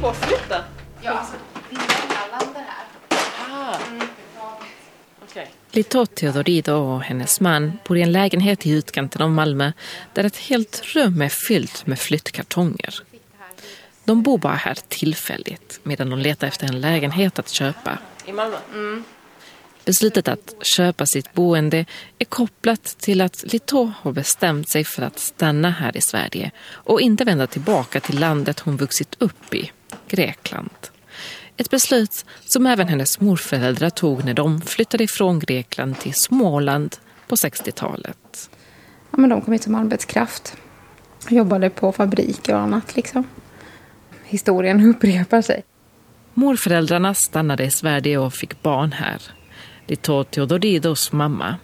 på att flytta? Ja, alltså här. Ah, okej. Lito Teodorido och hennes man bor i en lägenhet i utkanten av Malmö där ett helt rum är fyllt med flyttkartonger. De bor bara här tillfälligt medan de letar efter en lägenhet att köpa. I Malmö? Beslutet att köpa sitt boende är kopplat till att Lito har bestämt sig för att stanna här i Sverige och inte vända tillbaka till landet hon vuxit upp i, Grekland. Ett beslut som även hennes morföräldrar tog när de flyttade ifrån Grekland till Småland på 60-talet. Ja, men de kom hit som arbetskraft. Jobbade på fabriker och annat liksom. Historien upprepar sig. Morföräldrarna stannade i Sverige och fick barn här. Lito Theodoridos mamma.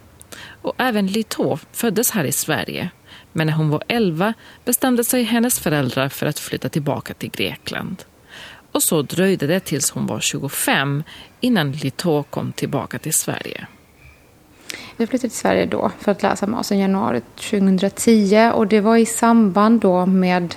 Och även Lito föddes här i Sverige. Men när hon var 11 bestämde sig hennes föräldrar för att flytta tillbaka till Grekland. Och så dröjde det tills hon var 25 innan Lito kom tillbaka till Sverige. Vi flyttade till Sverige då för att läsa master i januari 2010 och det var i samband då med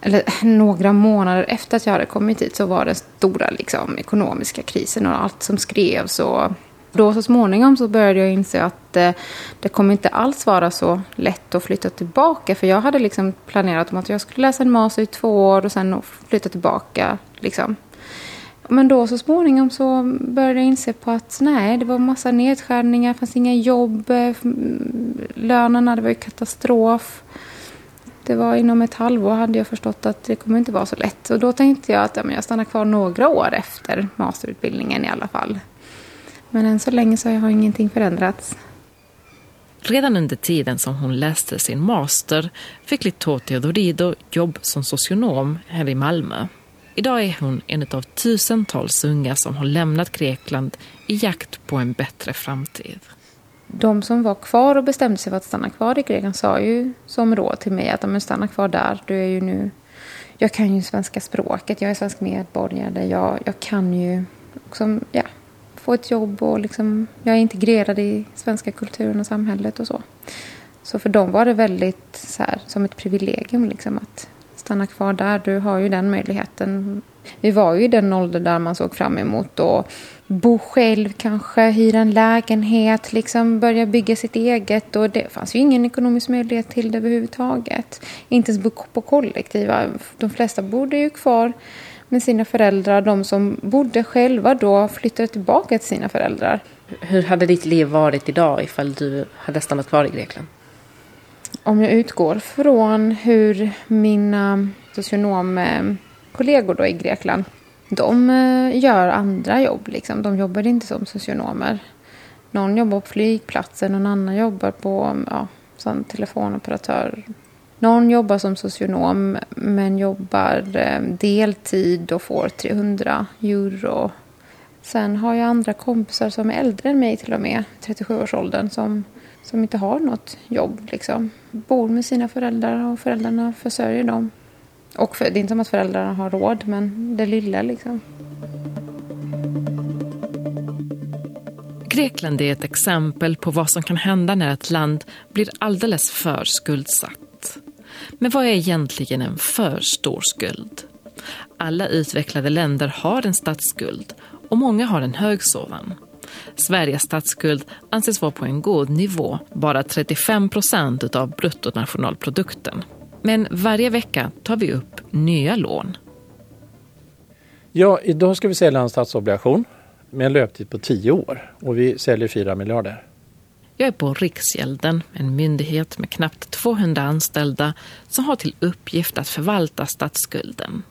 eller några månader efter att jag hade kommit hit så var det stora liksom, ekonomiska krisen och allt som skrevs. Och då så småningom så började jag inse att eh, det kommer inte alls vara så lätt att flytta tillbaka. För jag hade liksom planerat om att jag skulle läsa en master i två år och sen flytta tillbaka. Liksom. Men då så småningom så började jag inse på att nej, det var massa nedskärningar, det fanns inga jobb, lönerna, det var ju katastrof. Det var inom ett halvår hade jag förstått att det kommer inte vara så lätt. Och då tänkte jag att ja, men jag stannar kvar några år efter masterutbildningen i alla fall. Men än så länge så har ingenting förändrats. Redan under tiden som hon läste sin master fick Lito Teodorido jobb som socionom här i Malmö. Idag är hon en av tusentals unga som har lämnat Grekland i jakt på en bättre framtid. De som var kvar och bestämde sig för att stanna kvar i Grekland sa ju som råd till mig att men stanna kvar där. Du är ju nu... Jag kan ju svenska språket, jag är svensk medborgare. Jag, jag kan ju också, ja, få ett jobb och liksom, jag är integrerad i svenska kulturen och samhället och så. Så för dem var det väldigt så här, som ett privilegium liksom att stanna kvar där. Du har ju den möjligheten. Vi var ju i den ålder där man såg fram emot att bo själv kanske, hyra en lägenhet, liksom börja bygga sitt eget. Och det fanns ju ingen ekonomisk möjlighet till det överhuvudtaget. Inte ens på kollektiva. De flesta bodde ju kvar med sina föräldrar. De som bodde själva då flyttade tillbaka till sina föräldrar. Hur hade ditt liv varit idag ifall du hade stannat kvar i Grekland? Om jag utgår från hur mina socionomkollegor då i Grekland, de eh, gör andra jobb. Liksom. De jobbar inte som socionomer. Någon jobbar på flygplatsen, någon annan jobbar på ja, som telefonoperatör. Någon jobbar som socionom men jobbar eh, deltid och får 300 euro. Sen har jag andra kompisar som är äldre än mig till och med, 37-årsåldern, som, som inte har något jobb. Liksom. Bor med sina föräldrar och föräldrarna försörjer dem. Och för, det är inte som att föräldrarna har råd, men det lilla liksom. Grekland är ett exempel på vad som kan hända när ett land blir alldeles för skuldsatt. Men vad är egentligen en för stor skuld? Alla utvecklade länder har en statsskuld och många har en hög sådan. Sveriges statsskuld anses vara på en god nivå, bara 35 procent av bruttonationalprodukten. Men varje vecka tar vi upp nya lån. Ja, idag ska vi sälja en statsobligation med en löptid på 10 år och vi säljer 4 miljarder. Jag är på Riksgälden, en myndighet med knappt 200 anställda som har till uppgift att förvalta statsskulden.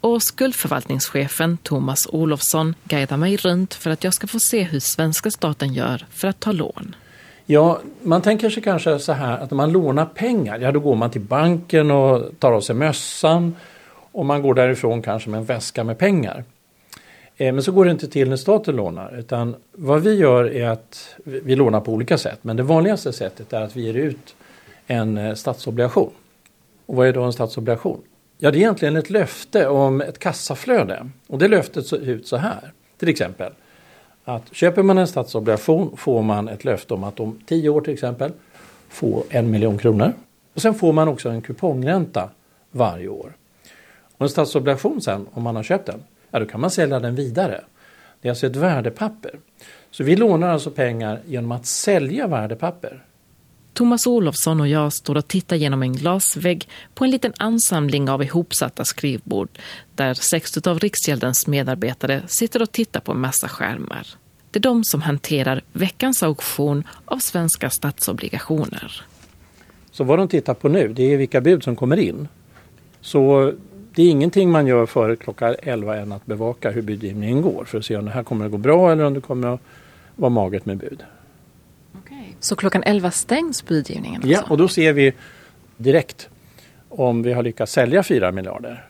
Och skuldförvaltningschefen Thomas Olofsson guidar mig runt för att jag ska få se hur svenska staten gör för att ta lån. Ja, man tänker sig kanske så här att när man lånar pengar, ja då går man till banken och tar av sig mössan och man går därifrån kanske med en väska med pengar. Eh, men så går det inte till när staten lånar utan vad vi gör är att vi lånar på olika sätt men det vanligaste sättet är att vi ger ut en eh, statsobligation. Och vad är då en statsobligation? Ja, det är egentligen ett löfte om ett kassaflöde och det löftet ser ut så här. Till exempel att köper man en statsobligation får man ett löfte om att om 10 år till exempel få en miljon kronor. Och sen får man också en kupongränta varje år. Och en statsobligation sen, om man har köpt den, ja då kan man sälja den vidare. Det är alltså ett värdepapper. Så vi lånar alltså pengar genom att sälja värdepapper. Thomas Olofsson och jag står och tittar genom en glasvägg på en liten ansamling av ihopsatta skrivbord där sex av Riksgäldens medarbetare sitter och tittar på en massa skärmar. Det är de som hanterar veckans auktion av svenska statsobligationer. Så vad de tittar på nu, det är vilka bud som kommer in. Så det är ingenting man gör före klockan 11 än att bevaka hur budgivningen går för att se om det här kommer att gå bra eller om det kommer att vara magert med bud. Så klockan 11 stängs budgivningen? Ja, alltså? och då ser vi direkt om vi har lyckats sälja 4 miljarder.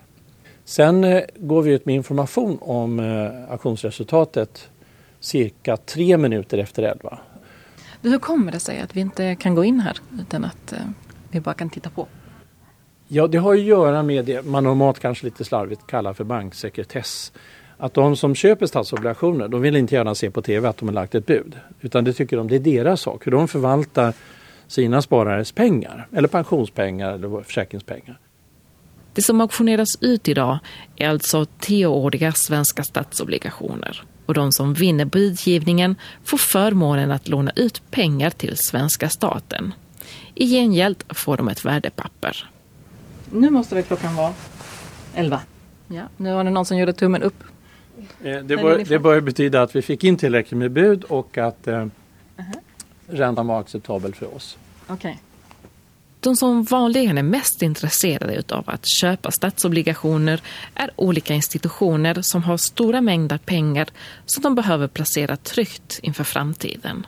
Sen eh, går vi ut med information om eh, auktionsresultatet cirka tre minuter efter 11. Hur kommer det sig att vi inte kan gå in här utan att eh, vi bara kan titta på? Ja, det har att göra med det man normalt kanske lite slarvigt kallar för banksekretess. Att de som köper statsobligationer, de vill inte gärna se på TV att de har lagt ett bud. Utan det tycker de det är deras sak, hur de förvaltar sina sparares pengar. Eller pensionspengar eller försäkringspengar. Det som auktioneras ut idag är alltså tioåriga svenska statsobligationer. Och de som vinner budgivningen får förmånen att låna ut pengar till svenska staten. I gengäld får de ett värdepapper. Nu måste väl klockan vara 11? Ja, nu har det någon som gjorde tummen upp. Eh, Det bör, det bör betyda att vi fick in tillräckligt med bud och att eh, räntan var acceptabel för oss. Okej. De som vanligen är mest intresserade av att köpa statsobligationer är olika institutioner som har stora mängder pengar som de behöver placera tryggt inför framtiden.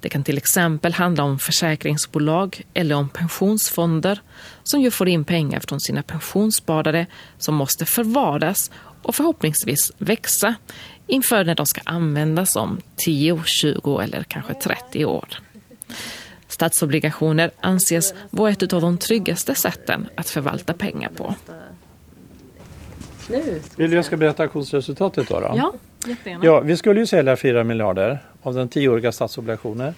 Det kan till exempel handla om försäkringsbolag eller om pensionsfonder som ju får in pengar från sina pensionssparare som måste förvaras och förhoppningsvis växa inför när de ska användas om 10, 20 eller kanske 30 år. Statsobligationer anses vara ett av de tryggaste sätten att förvalta pengar på. Vill du jag ska berätta auktionsresultatet då? då? Ja, jättegärna. Ja, vi skulle ju sälja 4 miljarder av den tioåriga statsobligationer.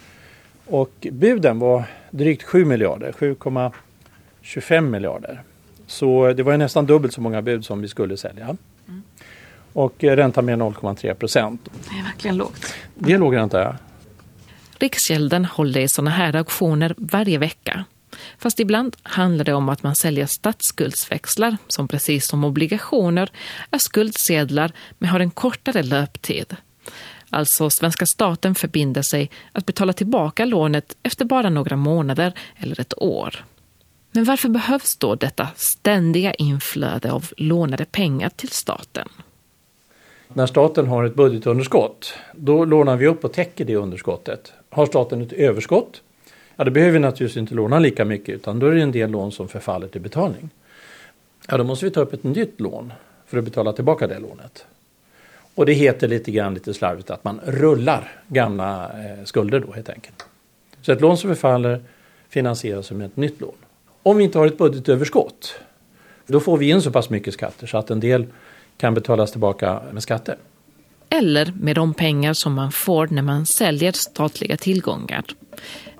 Och buden var drygt 7 miljarder, 7,25 miljarder. Så det var ju nästan dubbelt så många bud som vi skulle sälja. Och eh, räntan med 0,3 procent. Det är verkligen lågt. Det är låg ränta, ja. Riksgälden håller i sådana här auktioner varje vecka. Fast ibland handlar det om att man säljer statsskuldsväxlar som precis som obligationer är skuldsedlar men har en kortare löptid. Alltså svenska staten förbinder sig att betala tillbaka lånet efter bara några månader eller ett år. Men varför behövs då detta ständiga inflöde av lånade pengar till staten? När staten har ett budgetunderskott, då lånar vi upp och täcker det underskottet. Har staten ett överskott, ja då behöver vi naturligtvis inte låna lika mycket utan då är det en del lån som förfaller till betalning. Ja, då måste vi ta upp ett nytt lån för att betala tillbaka det lånet. Och det heter lite grann lite slarvigt att man rullar gamla eh, skulder då helt enkelt. Så ett lån som förfaller finansieras med ett nytt lån. Om vi inte har ett budgetöverskott, då får vi in så pass mycket skatter så att en del kan betalas tillbaka med skatter. eller med de pengar som man får när man säljer statliga tillgångar.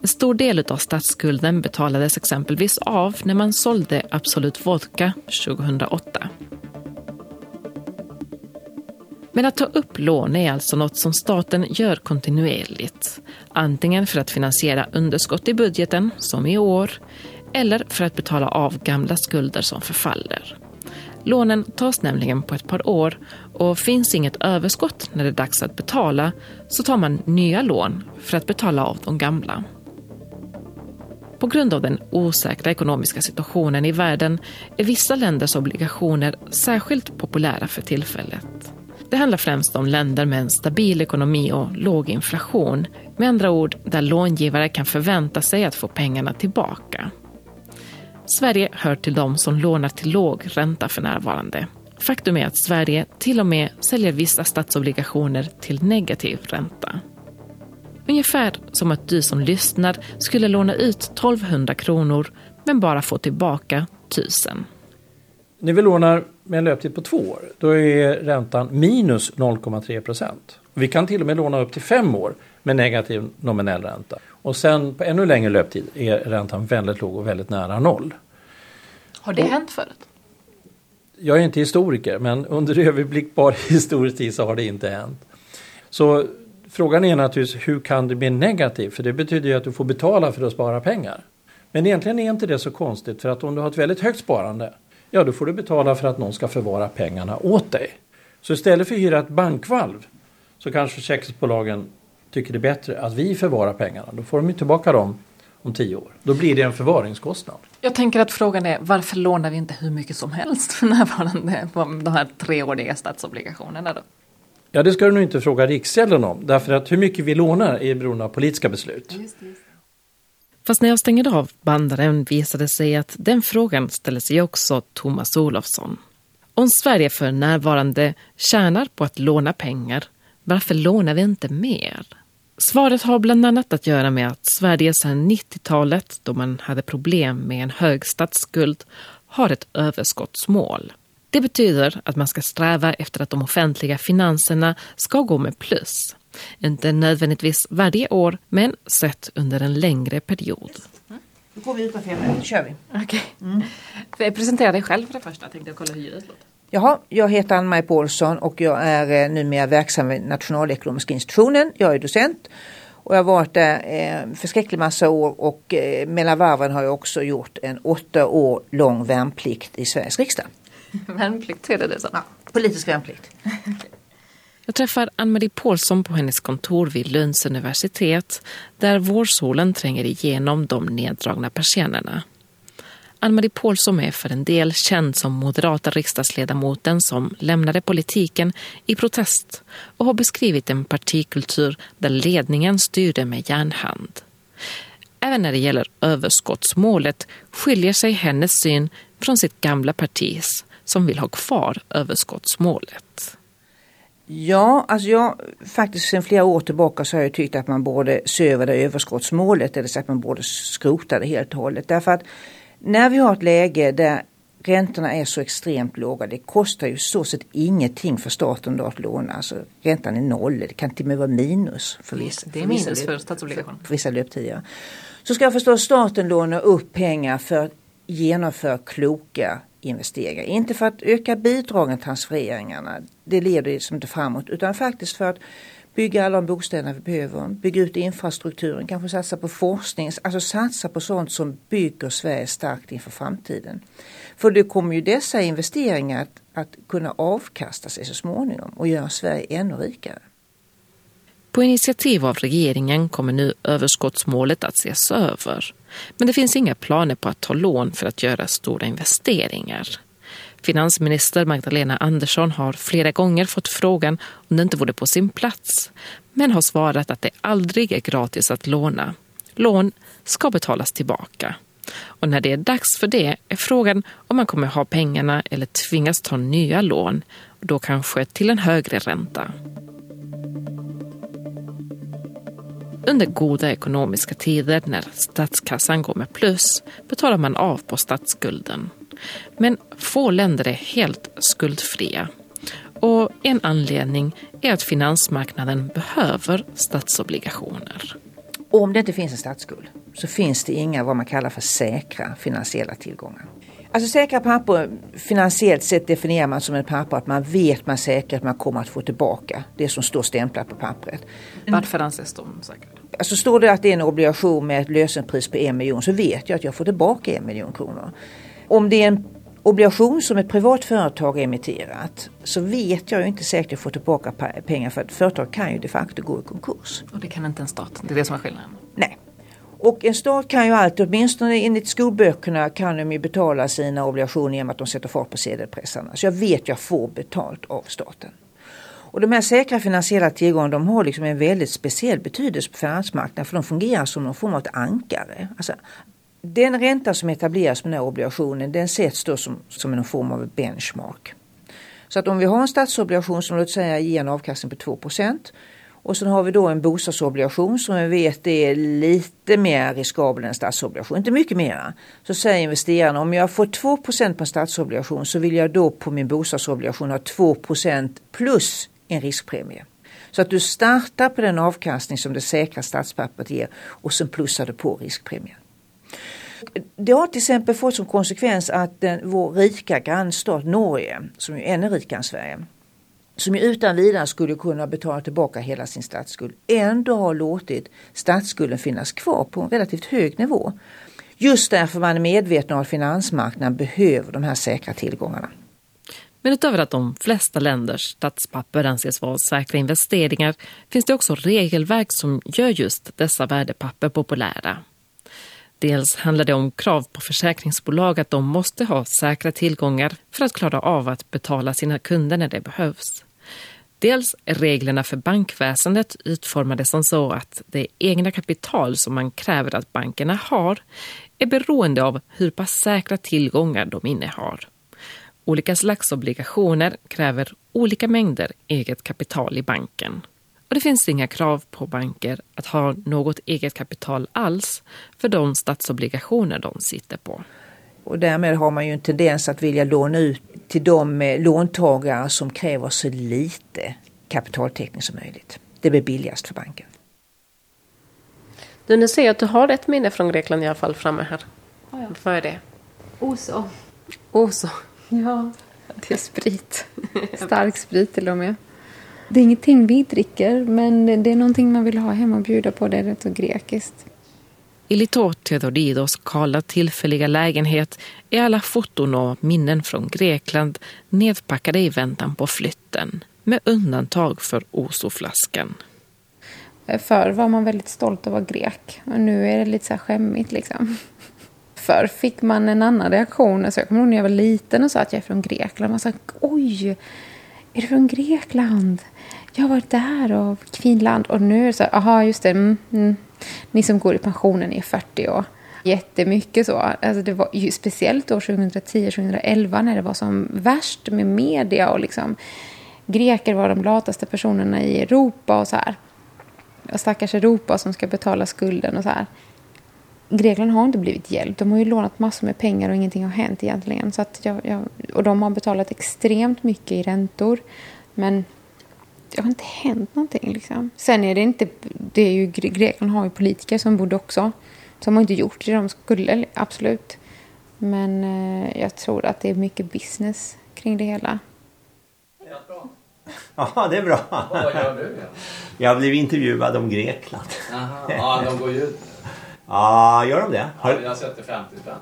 En stor del av statsskulden betalades exempelvis av när man sålde Absolut Vodka 2008. Men att ta upp lån är alltså något som staten gör kontinuerligt. Antingen för att finansiera underskott i budgeten, som i år, eller för att betala av gamla skulder som förfaller. Lånen tas nämligen på ett par år och finns inget överskott när det är dags att betala så tar man nya lån för att betala av de gamla. På grund av den osäkra ekonomiska situationen i världen är vissa länders obligationer särskilt populära för tillfället. Det handlar främst om länder med en stabil ekonomi och låg inflation. Med andra ord där långivare kan förvänta sig att få pengarna tillbaka. Sverige hör till de som lånar till låg ränta för närvarande. Faktum är att Sverige till och med säljer vissa statsobligationer till negativ ränta. Ungefär som att du som lyssnar skulle låna ut 1200 kronor men bara få tillbaka 1000. När vi lånar med en löptid på två år, då är räntan minus 0,3 procent. Vi kan till och med låna upp till fem år med negativ nominell ränta. Och sen på ännu längre löptid är räntan väldigt låg och väldigt nära noll. Har det hänt förut? jag är inte historiker, men under överblickbar historisk tid så har det inte hänt. Så frågan är naturligtvis hur kan det bli negativt? För det betyder ju att du får betala för att spara pengar. Men egentligen är inte det så konstigt för att om du har ett väldigt högt sparande, ja då får du betala för att någon ska förvara pengarna åt dig. Så istället för att hyra ett bankvalv så kanske försäkringsbolagen tycker det är bättre att vi förvarar pengarna. Då får de ju tillbaka dem om tio år. Då blir det en förvaringskostnad. Jag tänker att frågan är varför lånar vi inte hur mycket som helst för närvarande på de här treåriga statsobligationerna då? Ja, det ska du nog inte fråga Riksgälden om. Därför att hur mycket vi lånar är beroende av politiska beslut. Just, just. Fast när jag stänger av bandaren visade det sig att den frågan ställer sig också Thomas Olofsson. Om Sverige för närvarande tjänar på att låna pengar, varför lånar vi inte mer? Svaret har bland annat att göra med att Sverige sedan 90-talet, då man hade problem med en hög statsskuld, har ett överskottsmål. Det betyder att man ska sträva efter att de offentliga finanserna ska gå med plus. Inte nödvändigtvis varje år, men sett under en längre period. Då går vi ut på fem minuter, kör vi. Okej. Mm. Presentera dig själv för det första, tänkte jag kolla hur ljudet låter. Jaha, jag heter Ann-Maj Paulsson och jag är eh, numera verksam vid Nationalekonomiska institutionen. Jag är docent och jag har varit där eh, förskräcklig massa år och eh, mellan varven har jag också gjort en åtta år lång värnplikt i Sveriges riksdag. Värnplikt, är det det så? Ja, politisk värnplikt. Jag träffar Ann-Marie Paulsson på hennes kontor vid Lunds universitet där vårsolen tränger igenom de neddragna persiennerna. Ann-Marie Paulsson är för en del känd som moderata riksdagsledamoten som lämnade politiken i protest och har beskrivit en partikultur där ledningen styrde med järnhand. Även när det gäller överskottsmålet skiljer sig hennes syn från sitt gamla partis som vill ha kvar överskottsmålet. Ja, alltså jag faktiskt sedan flera år tillbaka så har jag tyckt att man borde se över det överskottsmålet eller så att man borde skrota det helt och hållet. Därför att när vi har ett läge där räntorna är så extremt låga, det kostar ju så sett ingenting för staten då att låna. Alltså, räntan är noll, det kan till och med vara minus för vissa. Det är minus för statsobligationer. För vissa löptider. Så ska jag förstå staten låna upp pengar för att genomföra kloka investeringar. Inte för att öka bidragen, transfereringarna, det leder liksom inte framåt, utan faktiskt för att bygga alla de bostäder vi behöver, bygga ut infrastrukturen, kanske satsa på forskning, alltså satsa på sånt som bygger Sverige starkt inför framtiden. För det kommer ju dessa investeringar att, att kunna avkasta sig så småningom och göra Sverige ännu rikare. På initiativ av regeringen kommer nu överskottsmålet att ses över. Men det finns inga planer på att ta lån för att göra stora investeringar. Finansminister Magdalena Andersson har flera gånger fått frågan om det inte vore på sin plats, men har svarat att det aldrig är gratis att låna. Lån ska betalas tillbaka. Och när det är dags för det är frågan om man kommer ha pengarna eller tvingas ta nya lån, då kanske till en högre ränta. Under goda ekonomiska tider när statskassan går med plus betalar man av på statsskulden. Men få länder är helt skuldfria. Och en anledning är att finansmarknaden behöver statsobligationer. Om det inte finns en statsskuld så finns det inga vad man kallar för säkra finansiella tillgångar. Alltså säkra papper, finansiellt sett definierar man som ett papper att man vet man säkert att man kommer att få tillbaka det som står stämplat på pappret. Varför anses de säkra? Alltså står det att det är en obligation med ett lösenpris på en miljon så vet jag att jag får tillbaka en miljon kronor. Om det är en obligation som ett privat företag emitterat så vet jag ju inte säkert att jag får tillbaka pengar för att företag kan ju de facto gå i konkurs. Och det kan inte en stat, det är det som är skillnaden. Nej. Och en stat kan ju alltid, åtminstone enligt skolböckerna, kan de ju betala sina obligationer genom att de sätter fart på sedelpressarna. Så jag vet att jag får betalt av staten. Och de här säkra finansiella tillgångarna de har liksom en väldigt speciell betydelse på finansmarknaden för de fungerar som någon form av ankare. Alltså, den ränta som etableras med den här obligationen den sätts då som, som en form av benchmark. Så att om vi har en statsobligation som låt säga ger en avkastning på 2% och sen har vi då en bostadsobligation som vi vet är lite mer riskabel än statsobligation, inte mycket mera. Så säger investerarna om jag får 2% på en statsobligation så vill jag då på min bostadsobligation ha 2% plus en riskpremie. Så att du startar på den avkastning som det säkra statspappret ger och sen plussar du på riskpremien. Det har till exempel fått som konsekvens att den, vår rika grannstat Norge, som är ännu rikare än Sverige, som ju utan vidare skulle kunna betala tillbaka hela sin statsskuld, ändå har låtit statsskulden finnas kvar på en relativt hög nivå. Just därför man är medveten om att finansmarknaden behöver de här säkra tillgångarna. Men utöver att de flesta länders statspapper anses vara säkra investeringar finns det också regelverk som gör just dessa värdepapper populära. Dels handlar det om krav på försäkringsbolag att de måste ha säkra tillgångar för att klara av att betala sina kunder när det behövs. Dels är reglerna för bankväsendet utformade som så att det egna kapital som man kräver att bankerna har är beroende av hur pass säkra tillgångar de innehar. Olika slags obligationer kräver olika mängder eget kapital i banken. Och det finns inga krav på banker att ha något eget kapital alls för de statsobligationer de sitter på. Och därmed har man ju en tendens att vilja låna ut till de eh, låntagare som kräver så lite kapitaltäckning som möjligt. Det blir billigast för banken. Du, nu ser jag att du har ett minne från Grekland i alla fall framme här. Ja, ja. Vad är det? Oso. Oso. Ja, det är sprit. Stark sprit till och med. Det är ingenting vi dricker, men det är någonting man vill ha hemma och bjuda på. Det är rätt så grekiskt. I Litor Theodoridos kalla tillfälliga lägenhet är alla foton och minnen från Grekland nedpackade i väntan på flytten, med undantag för Osoflaskan. Förr var man väldigt stolt att vara grek och nu är det lite så här skämmigt liksom. Förr fick man en annan reaktion. Alltså jag kommer ihåg när jag var liten och sa att jag är från Grekland. Man sa oj, är du från Grekland? Jag har varit där och Kvinland. Och nu är det så här, aha just det, mm, mm. ni som går i pensionen är 40 år. Jättemycket så. Alltså det var ju speciellt år 2010-2011 när det var som värst med media och liksom greker var de lataste personerna i Europa och så här. Och stackars Europa som ska betala skulden och så här. Grekland har inte blivit hjälpt. De har ju lånat massor med pengar och ingenting har hänt egentligen. Så att jag, jag, och de har betalat extremt mycket i räntor. Men det har inte hänt någonting. Liksom. Sen är det inte... Det är ju, Grekland har ju politiker som borde också. Som har inte gjort det de skulle, absolut. Men eh, jag tror att det är mycket business kring det hela. Ja, det är bra. Vad gör du? Jag blev intervjuad om Grekland. Aha. Ja, de går ju ut. Ja, gör de det? Ja, Har... jag sätter 50 spänn.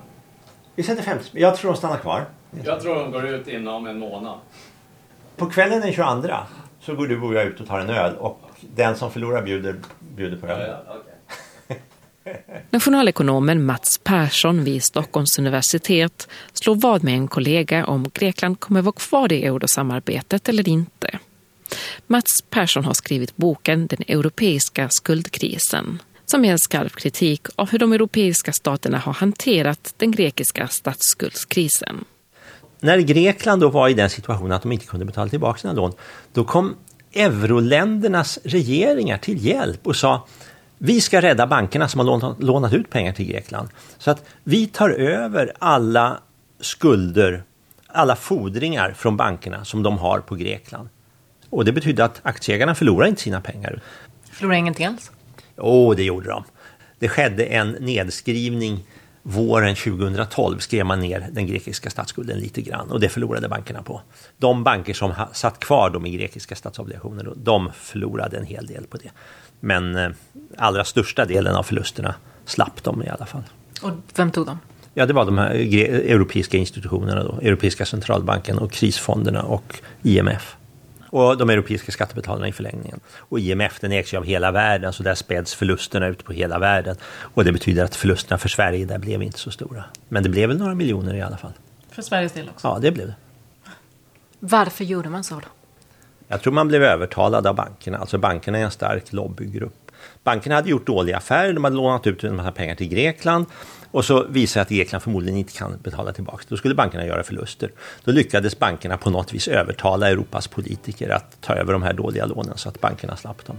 Vi sätter 50 Jag tror de stannar kvar. Jag tror de går ut inom en månad. På kvällen den 22 så går du och jag ut och tar en öl och den som förlorar bjuder, bjuder på Ja, öl. ja, okej. Nationalekonomen Mats Persson vid Stockholms universitet slår vad med en kollega om Grekland kommer vara kvar i eurosamarbetet eller inte. Mats Persson har skrivit boken Den europeiska skuldkrisen som är en skarp kritik av hur de europeiska staterna har hanterat den grekiska statsskuldskrisen. När Grekland då var i den situationen att de inte kunde betala tillbaka sina lån, då kom euroländernas regeringar till hjälp och sa vi ska rädda bankerna som har lånat, lånat ut pengar till Grekland. Så att vi tar över alla skulder, alla fordringar från bankerna som de har på Grekland. Och det betyder att aktieägarna förlorar inte sina pengar. Förlorar ingenting alls. Jo, det gjorde de. Det skedde en nedskrivning våren 2012 skrev man ner den grekiska statsskulden lite grann och det förlorade bankerna på. De banker som satt kvar dem i grekiska statsobligationer, då, de förlorade en hel del på det. Men eh, allra största delen av förlusterna slapp de i alla fall. Och vem tog dem? Ja, det var de här europeiska institutionerna då, Europeiska centralbanken och krisfonderna och IMF. Och de europeiska skattebetalarna i förlängningen. Och IMF den ägs ju av hela världen så där späds förlusterna ut på hela världen. Och det betyder att förlusterna för Sverige där blev inte så stora. Men det blev väl några miljoner i alla fall. För Sveriges del också. Ja, det blev det. Varför gjorde man så då? Jag tror man blev övertalad av bankerna. Alltså bankerna är en stark lobbygrupp. Bankerna hade gjort dåliga affärer, de hade lånat ut en massa pengar till Grekland och så visade att Grekland förmodligen inte kan betala tillbaka. Då skulle bankerna göra förluster. Då lyckades bankerna på något vis övertala Europas politiker att ta över de här dåliga lånen så att bankerna slapp dem.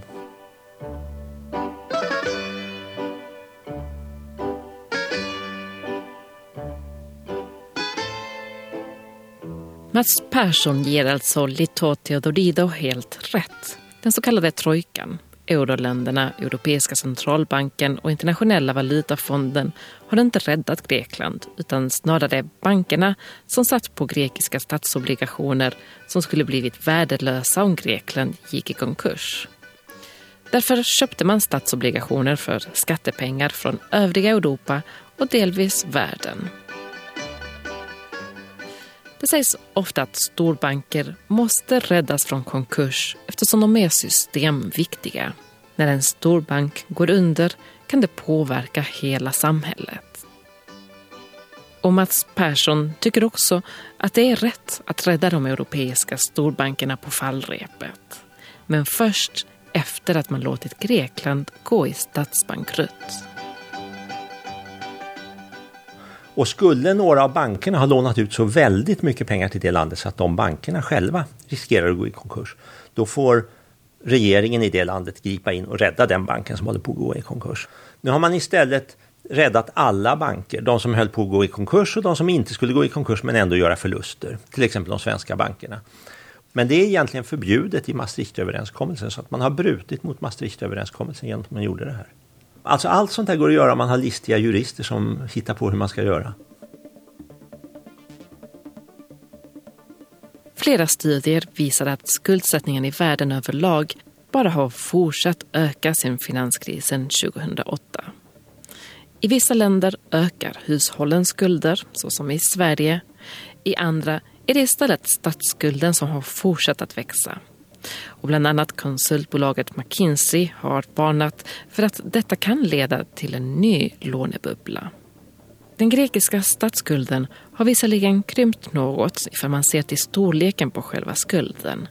Mats Persson ger alltså Lito Theodorido helt rätt. Den så kallade trojkan, euroländerna, Europeiska centralbanken och Internationella valutafonden har inte räddat Grekland utan snarare bankerna som satt på grekiska statsobligationer som skulle blivit värdelösa om Grekland gick i konkurs. Därför köpte man statsobligationer för skattepengar från övriga Europa och delvis världen. Det sägs ofta att storbanker måste räddas från konkurs eftersom de är systemviktiga. När en storbank går under kan det påverka hela samhället. Och Mats Persson tycker också att det är rätt att rädda de europeiska storbankerna på fallrepet. Men först efter att man låtit Grekland gå i statsbankrutt. Och skulle några av bankerna ha lånat ut så väldigt mycket pengar till det landet så att de bankerna själva riskerar att gå i konkurs, då får regeringen i det landet gripa in och rädda den banken som håller på att gå i konkurs. Nu har man istället räddat alla banker, de som höll på att gå i konkurs och de som inte skulle gå i konkurs men ändå göra förluster, till exempel de svenska bankerna. Men det är egentligen förbjudet i Maastrichtöverenskommelsen så att man har brutit mot Maastrichtöverenskommelsen genom att man gjorde det här. Alltså allt sånt där går att göra om man har listiga jurister som hittar på hur man ska göra. Flera studier visar att skuldsättningen i världen överlag bara har fortsatt öka sedan finanskrisen 2008. I vissa länder ökar hushållens skulder, såsom i Sverige. I andra är det istället statsskulden som har fortsatt att växa. Och bland annat konsultbolaget McKinsey har varnat för att detta kan leda till en ny lånebubbla. Den grekiska statsskulden har visserligen krympt något ifall man ser till storleken på själva skulden.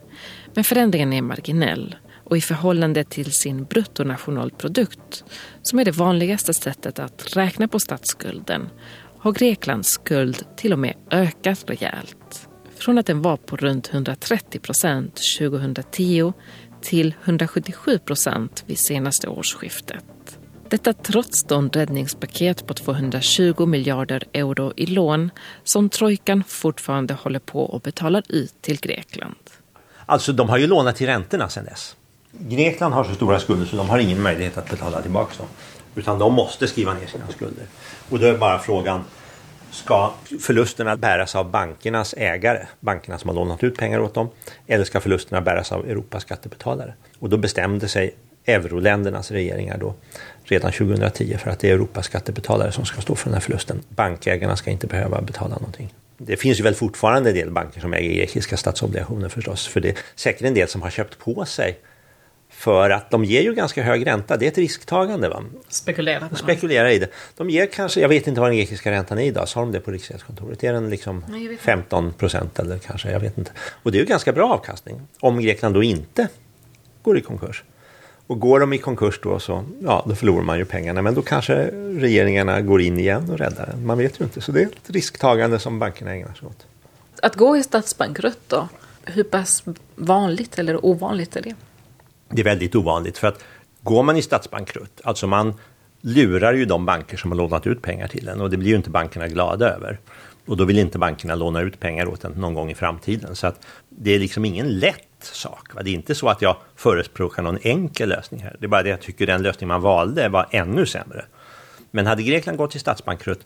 Men förändringen är marginell och i förhållande till sin bruttonationalprodukt, som är det vanligaste sättet att räkna på statsskulden, har Greklands skuld till och med ökat rejält. Från att den var på runt 130 procent 2010 till 177 procent vid senaste årsskiftet. Detta trots de räddningspaket på 220 miljarder euro i lån som trojkan fortfarande håller på och betalar ut till Grekland. Alltså de har ju lånat till räntorna sedan dess. Grekland har så stora skulder så de har ingen möjlighet att betala tillbaka dem. Utan de måste skriva ner sina skulder. Och då är bara frågan, ska förlusterna bäras av bankernas ägare, bankerna som har lånat ut pengar åt dem, eller ska förlusterna bäras av Europas skattebetalare? Och då bestämde sig euroländernas regeringar då redan 2010 för att det är Europas skattebetalare som ska stå för den här förlusten. Bankägarna ska inte behöva betala någonting. Det finns ju väl fortfarande en del banker som äger grekiska statsobligationer förstås, för det är säkert en del som har köpt på sig för att de ger ju ganska hög ränta. Det är ett risktagande. Va? Spekulera. Spekulera i det. De ger kanske, jag vet inte vad den grekiska räntan är idag, så har de det på Riksgäldskontoret? Är den liksom 15 procent eller kanske, jag vet inte. Och det är ju ganska bra avkastning om Grekland då inte går i konkurs. Och går de i konkurs då så ja, då förlorar man ju pengarna. Men då kanske regeringarna går in igen och räddar den. Man vet ju inte. Så det är ett risktagande som bankerna ägnar sig åt. Att gå i statsbankrutt då, hur pass vanligt eller ovanligt är det? Det är väldigt ovanligt för att går man i statsbankrutt, alltså man lurar ju de banker som har lånat ut pengar till en och det blir ju inte bankerna glada över. Och då vill inte bankerna låna ut pengar åt en någon gång i framtiden. Så att det är liksom ingen lätt sak. Va? Det är inte så att jag förespråkar någon enkel lösning här. Det är bara det jag tycker den lösning man valde var ännu sämre. Men hade Grekland gått till statsbankrutt,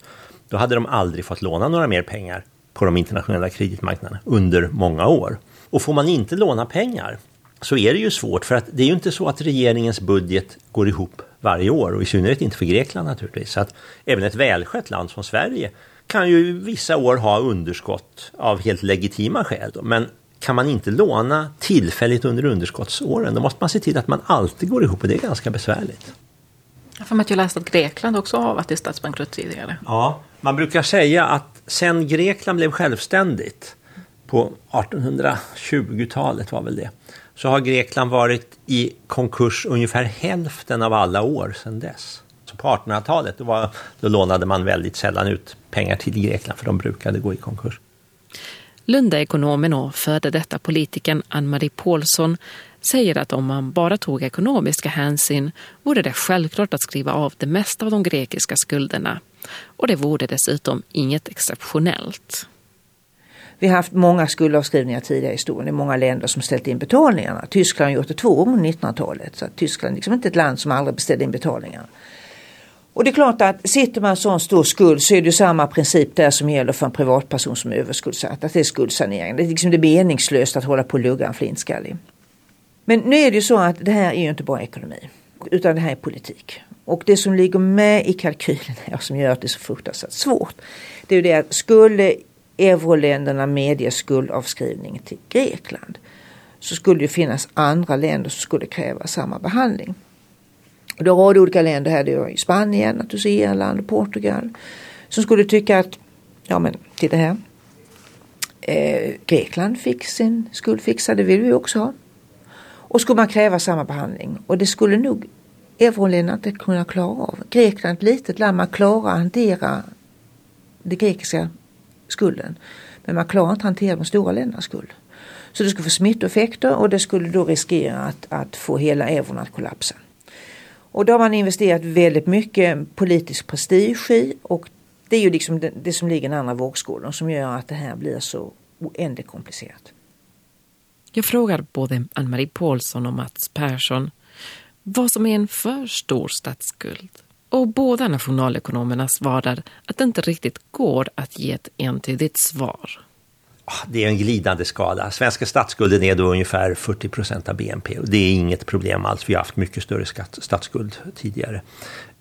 då hade de aldrig fått låna några mer pengar på de internationella kreditmarknaderna under många år. Och får man inte låna pengar så är det ju svårt för att det är ju inte så att regeringens budget går ihop varje år och i synnerhet inte för Grekland naturligtvis. Så att även ett välskött land som Sverige kan ju vissa år ha underskott av helt legitima skäl. Men kan man inte låna tillfälligt under underskottsåren då måste man se till att man alltid går ihop och det är ganska besvärligt. Jag får att jag läste att Grekland också har varit i statsbankrutt tidigare. Ja, man brukar säga att sen Grekland blev självständigt på 1820-talet var väl det, så har Grekland varit i konkurs ungefär hälften av alla år sedan dess. Så på 1800-talet då, var, då lånade man väldigt sällan ut pengar till Grekland för de brukade gå i konkurs. Lundaekonomen och före detta politikern Ann-Marie Paulsson säger att om man bara tog ekonomiska hänsyn vore det självklart att skriva av det mesta av de grekiska skulderna. Och det vore dessutom inget exceptionellt. Vi har haft många skuldavskrivningar tidigare i historien. Det är många länder som ställt in betalningarna. Tyskland har gjort det två gånger under 1900-talet. Så att Tyskland är liksom inte ett land som aldrig beställde in betalningarna. Och det är klart att sitter man så en stor skuld så är det samma princip där som gäller för en privatperson som är överskuldsatt. Att det är skuldsanering. Det är liksom det meningslöst att hålla på och lugga en flintskallig. Men nu är det ju så att det här är ju inte bara ekonomi. Utan det här är politik. Och det som ligger med i kalkylen här som gör att det är så fruktansvärt svårt. Det är ju det att skulle euroländerna medge skuldavskrivning till Grekland. Så skulle det finnas andra länder som skulle kräva samma behandling. Och det är en rad olika länder här. Det är Spanien, naturligtvis Irland och Portugal. Som skulle tycka att, ja men titta här. Eh, Grekland fick sin skuld fixad, det vill vi också ha. Och skulle man kräva samma behandling. Och det skulle nog euroländerna inte kunna klara av. Grekland är ett litet land, man klarar att hantera det grekiska skulden. Men man klarar inte att hantera de stora ländernas skuld. Så det skulle få smittoeffekter och det skulle då riskera att, att få hela euron att kollapsa. Och då har man investerat väldigt mycket politisk prestige i och det är ju liksom det, det som ligger i den andra vågskålen som gör att det här blir så oändligt komplicerat. Jag frågar både Ann-Marie Paulsson och Mats Persson vad som är en för stor statsskuld. Och båda nationalekonomerna svarar att det inte riktigt går att ge ett entydigt svar. Ah, det är en glidande skala. Svenska statsskulden är då ungefär 40 procent av BNP och det är inget problem alls. Vi har haft mycket större statsskuld tidigare.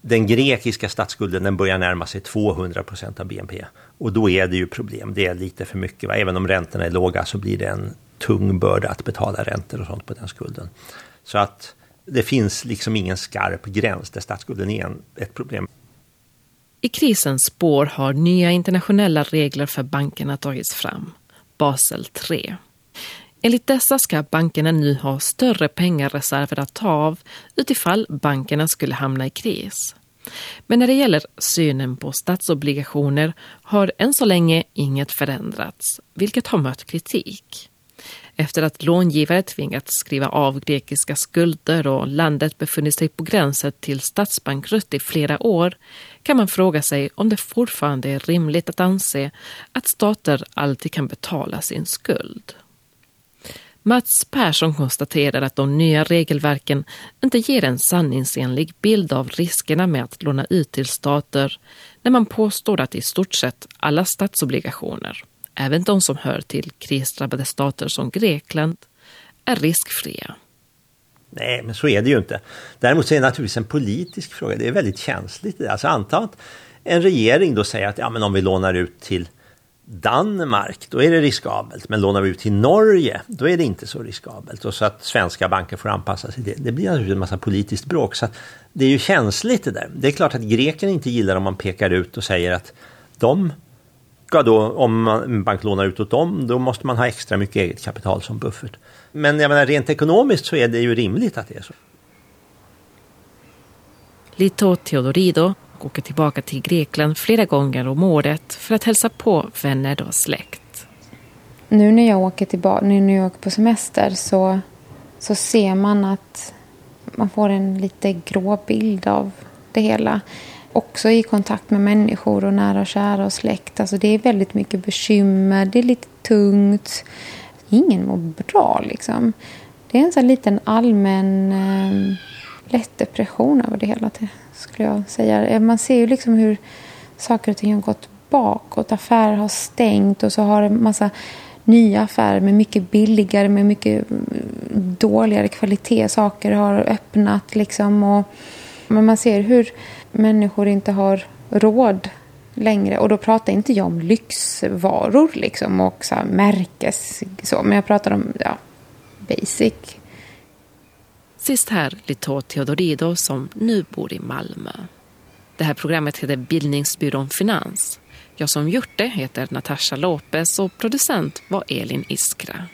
Den grekiska statsskulden den börjar närma sig 200 procent av BNP och då är det ju problem. Det är lite för mycket. Va? Även om räntorna är låga så blir det en tung börda att betala räntor och sånt på den skulden. Så att det finns liksom ingen skarp gräns där statsskulden är ett problem. I krisens spår har nya internationella regler för bankerna tagits fram. Basel 3. Enligt dessa ska bankerna nu ha större pengareserver att ta av utifall bankerna skulle hamna i kris. Men när det gäller synen på statsobligationer har än så länge inget förändrats, vilket har mött kritik. Efter att långivare tvingats skriva av grekiska skulder och landet befunnit sig på gränsen till statsbankrutt i flera år kan man fråga sig om det fortfarande är rimligt att anse att stater alltid kan betala sin skuld. Mats Persson konstaterar att de nya regelverken inte ger en sanningsenlig bild av riskerna med att låna ut till stater när man påstår att i stort sett alla statsobligationer även de som hör till krisdrabbade stater som Grekland, är riskfria. Nej, men så är det ju inte. Däremot så är det naturligtvis en politisk fråga. Det är väldigt känsligt. Alltså anta att en regering då säger att ja, men om vi lånar ut till Danmark, då är det riskabelt. Men lånar vi ut till Norge, då är det inte så riskabelt. Och så att svenska banker får anpassa sig. Det, det blir naturligtvis en massa politiskt bråk. Så det är ju känsligt det där. Det är klart att grekerna inte gillar om man pekar ut och säger att de ska då, om en bank lånar ut åt dem, då måste man ha extra mycket eget kapital som buffert. Men jag menar, rent ekonomiskt så är det ju rimligt att det är så. Lito Teodorido åker tillbaka till Grekland flera gånger om året för att hälsa på vänner och släkt. Nu när jag åker, tillbaka, nu när jag åker på semester så, så ser man att man får en lite grå bild av det hela också i kontakt med människor och nära och kära och släkt. Alltså det är väldigt mycket bekymmer, det är lite tungt. Ingen mår bra liksom. Det är en sån liten allmän eh, lätt depression över det hela, skulle jag säga. Eh, man ser ju liksom hur saker och ting har gått bakåt. Affärer har stängt och så har en massa nya affärer med mycket billigare, med mycket mm, dåligare kvalitet. Saker har öppnat liksom. Och, men man ser hur människor inte har råd längre. Och då pratar inte jag om lyxvaror liksom och så märkes så. Men jag pratar om ja, basic. Sist här Lito Teodorido som nu bor i Malmö. Det här programmet heter Bildningsbyrån Finans. Jag som gjort det heter Natasha Lopez och producent var Elin Iskra.